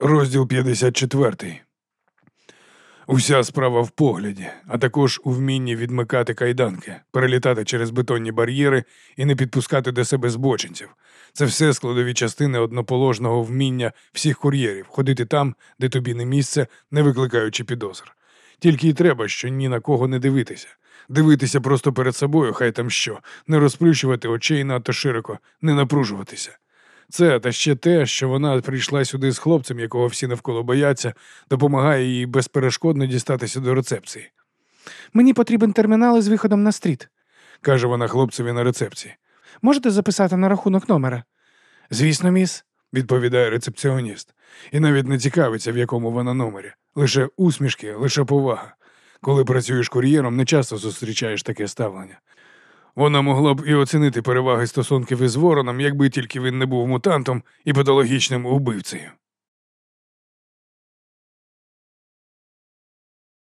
Розділ 54. Уся справа в погляді, а також у вмінні відмикати кайданки, перелітати через бетонні бар'єри і не підпускати до себе збочинців. Це все складові частини одноположного вміння всіх кур'єрів ходити там, де тобі не місце, не викликаючи підозр. Тільки й треба, що ні на кого не дивитися. Дивитися просто перед собою, хай там що, не розплющувати очей надто широко, не напружуватися. Це та ще те, що вона прийшла сюди з хлопцем, якого всі навколо бояться, допомагає їй безперешкодно дістатися до рецепції. Мені потрібен термінал із виходом на стріт. каже вона хлопцеві на рецепції. Можете записати на рахунок номера? Звісно, міс, відповідає рецепціоніст, і навіть не цікавиться, в якому вона номері. Лише усмішки, лише повага. Коли працюєш кур'єром, не часто зустрічаєш таке ставлення. Вона могла б і оцінити переваги стосунків із вороном, якби тільки він не був мутантом і патологічним убивцею.